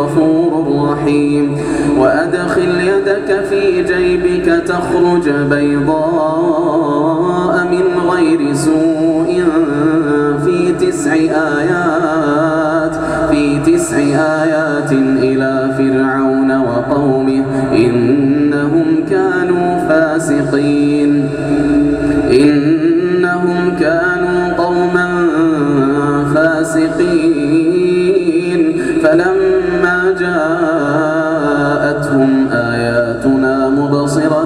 غفور رحيم. وأدخل يدك في جيبك تخرج بيضاء من غير سوء في تسع آيات في تسع آيات إلى فرعون وقومه إنهم كانوا فاسقين. إنهم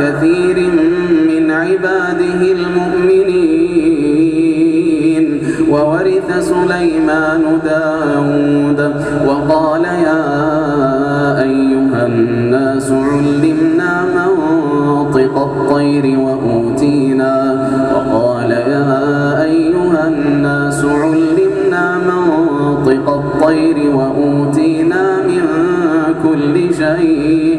كثير من عباده المؤمنين. وورث سليمان داود وقال يا أيها الناس علمنا منطق الطير وأوتينا. وقال يا أيها الناس علمنا منطق الطير وأوتينا من كل شيء.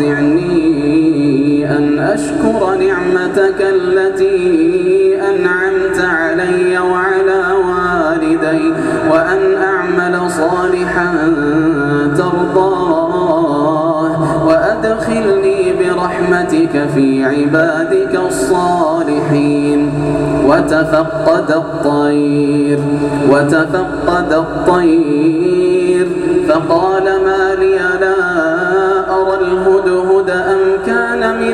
أوزعني أن أشكر نعمتك التي أنعمت علي وعلى والدي وأن أعمل صالحا ترضاه وأدخل وأدخلني برحمتك في عبادك الصالحين. وتفقد الطير وتفقد الطير. فقال ما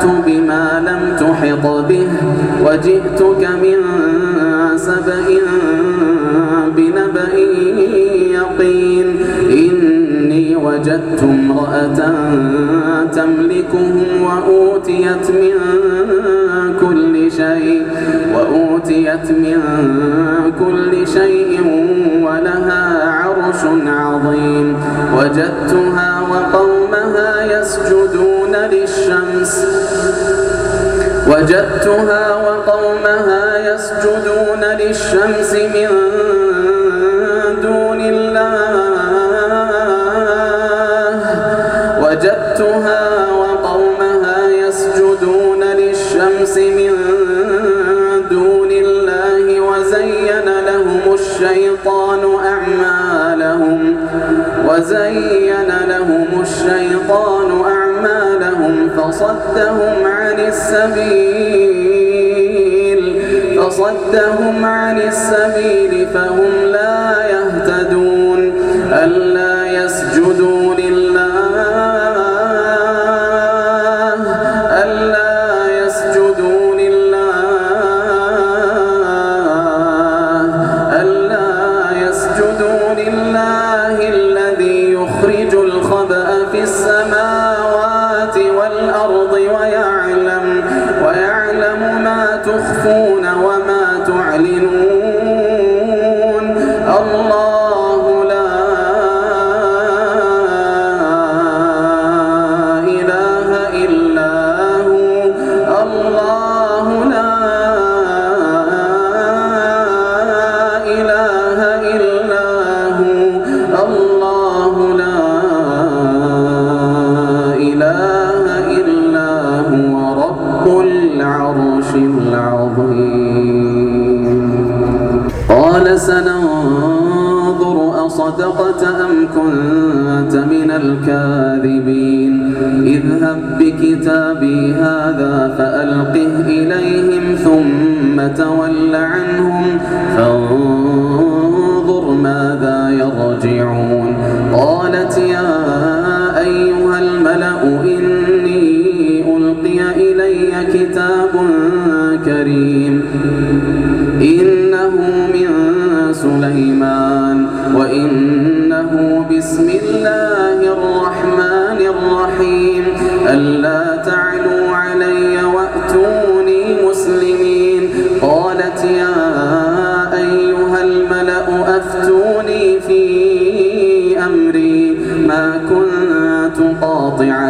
أحطت بما لم تحط به وجئتك من سبأ بنبأ يقين إني وجدت امرأة تملكهم وأوتيت من كل شيء وأوتيت من كل شيء ولها عرش عظيم وجدتها وقومها يسجدون للشمس. وجدتها وقومها يسجدون للشمس من دون الله. وجدتها وقومها يسجدون للشمس من دون الله. وزين لهم الشيطان أعمالهم. وزين فصدهم عن السبيل فصدهم عن السبيل فهم to اذهب بكتابي هذا فألقه إليهم ثم تول عنهم فانظر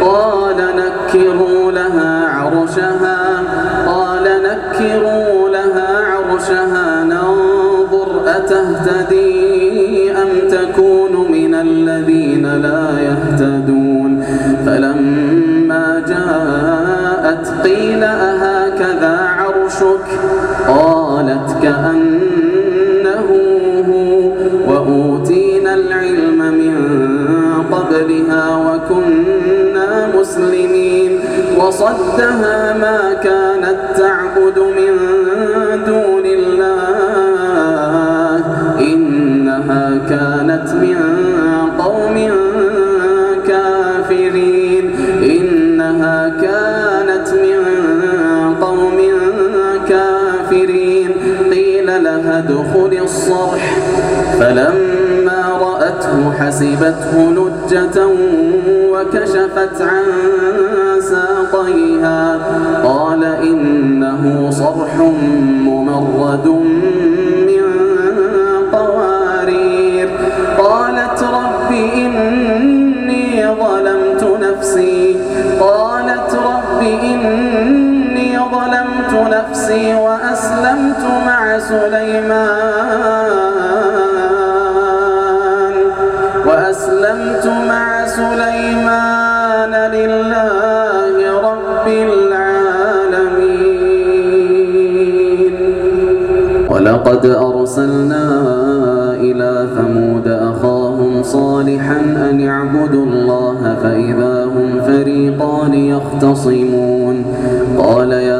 قال نكروا لها عرشها قال نكروا لها عرشها ننظر أتهتدي أم تكون من الذين لا يهتدون؟ فلما جاءت قيل أهكذا عرشك؟ قالت كأنه وصدها ما كانت تعبد من دون الله. إنها كانت من قوم كافرين. إنها كانت من قوم كافرين. قيل لها ادخل الصرح. فلما رأته حسبته لجة وكشفت عن ساقيها. قال إنه صرح ممرد من قوارير. قالت رب إني ظلمت نفسي. قالت رب إني ظلمت نفسي وأسلمت مع سليمان. وأسلمت مع سليمان لله رب العالمين. ولقد أرسلنا إلى ثمود أخاهم صالحا أن اعبدوا الله فإذا هم فريقان يختصمون. قال يا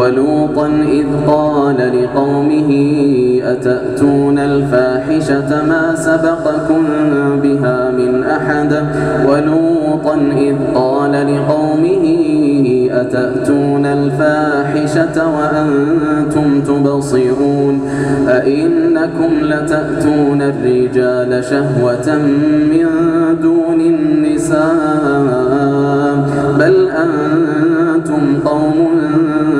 ولوطا إذ قال لقومه أتأتون الفاحشة ما سبقكم بها من أحد؟ ولوطا إذ قال لقومه أتأتون الفاحشة وأنتم تبصرون أئنكم لتأتون الرجال شهوة من دون النساء؟ بل أنتم قوم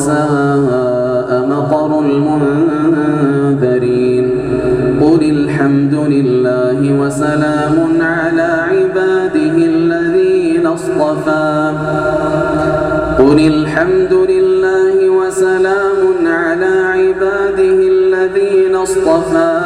وساء مطر المنذرين. قل الحمد لله وسلام على عباده الذين اصطفى. قل الحمد لله وسلام على عباده الذين اصطفى.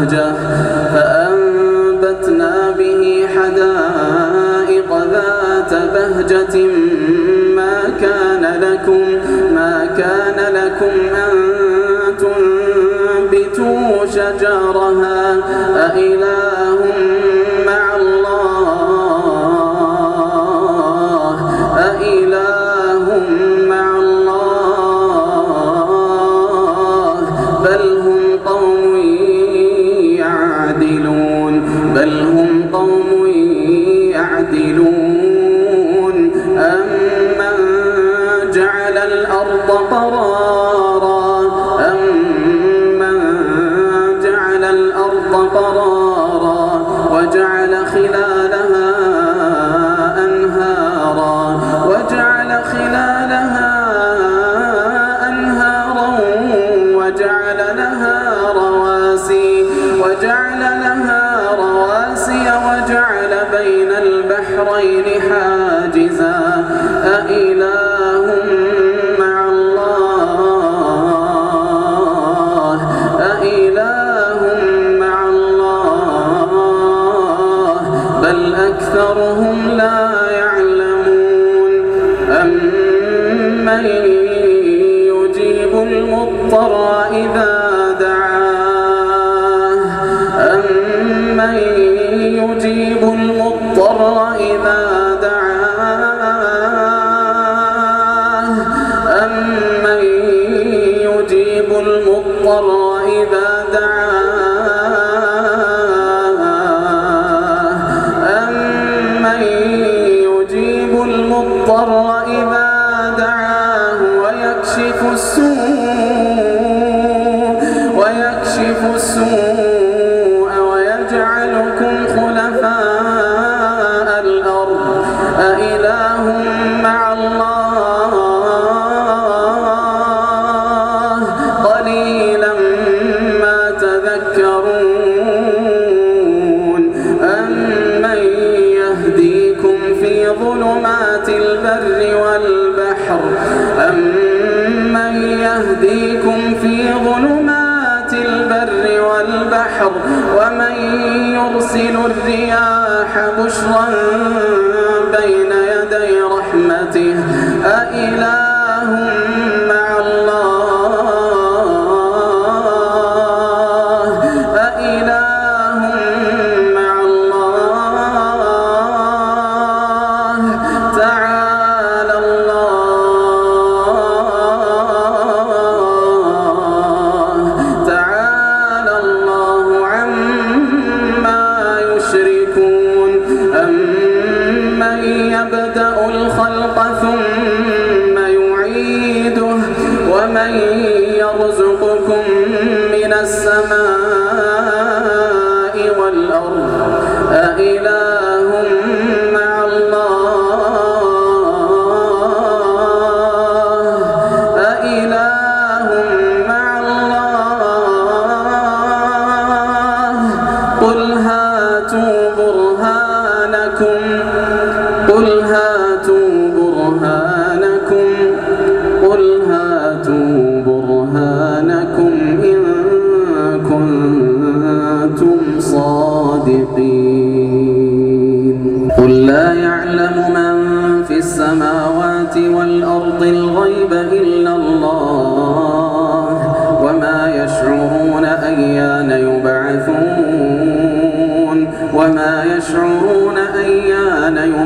大家 وقرأ ظلمات البر والبحر. أمن يهديكم في ظلمات البر والبحر. ومن يرسل الرياح بشرا بين يدي رحمته. أإله من السماء والأرض. أإله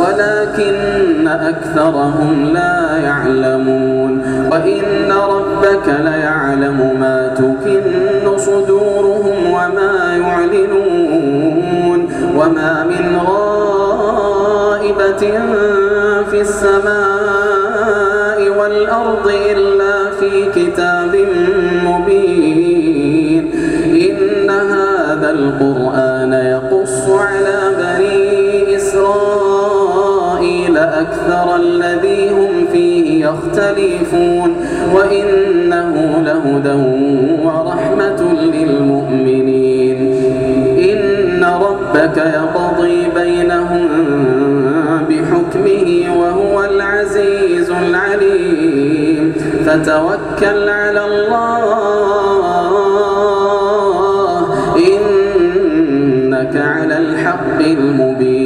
ولكن أكثرهم لا يعلمون وإن ربك ليعلم ما تكن صدورهم وما يعلنون وما من غائبة في السماء والأرض إلا في كتاب مبين إن هذا القرآن يقص على أكثر الذي هم فيه يختلفون وإنه لهدى ورحمة للمؤمنين. إن ربك يقضي بينهم بحكمه وهو العزيز العليم. فتوكل على الله إنك على الحق المبين.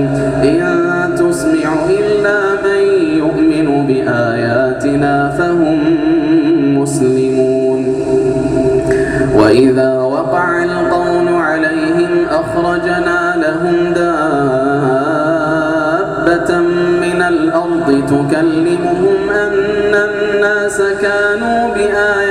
تكلمهم أن الناس كانوا بآياتنا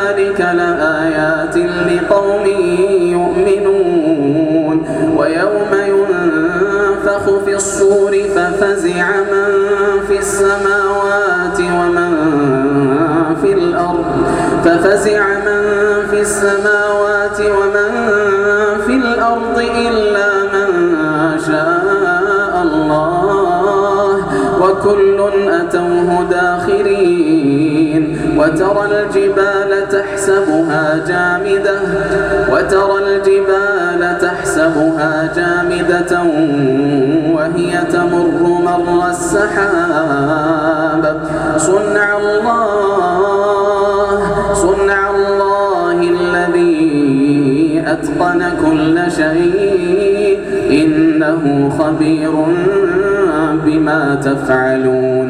ففزع من في السماوات ومن في الأرض. ففزع من في السماوات ومن في الأرض إلا من شاء الله. وكل أتوه داخرين. وترى الجبال تحسبها جامدة. وترى الجبال تحسبها جامدة. تمر مر السحاب. صنع الله صنع الله الذي أتقن كل شيء. إنه خبير بما تفعلون.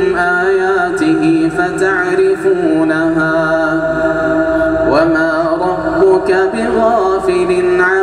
آياته فتعرفونها. وما ربك بغافل عما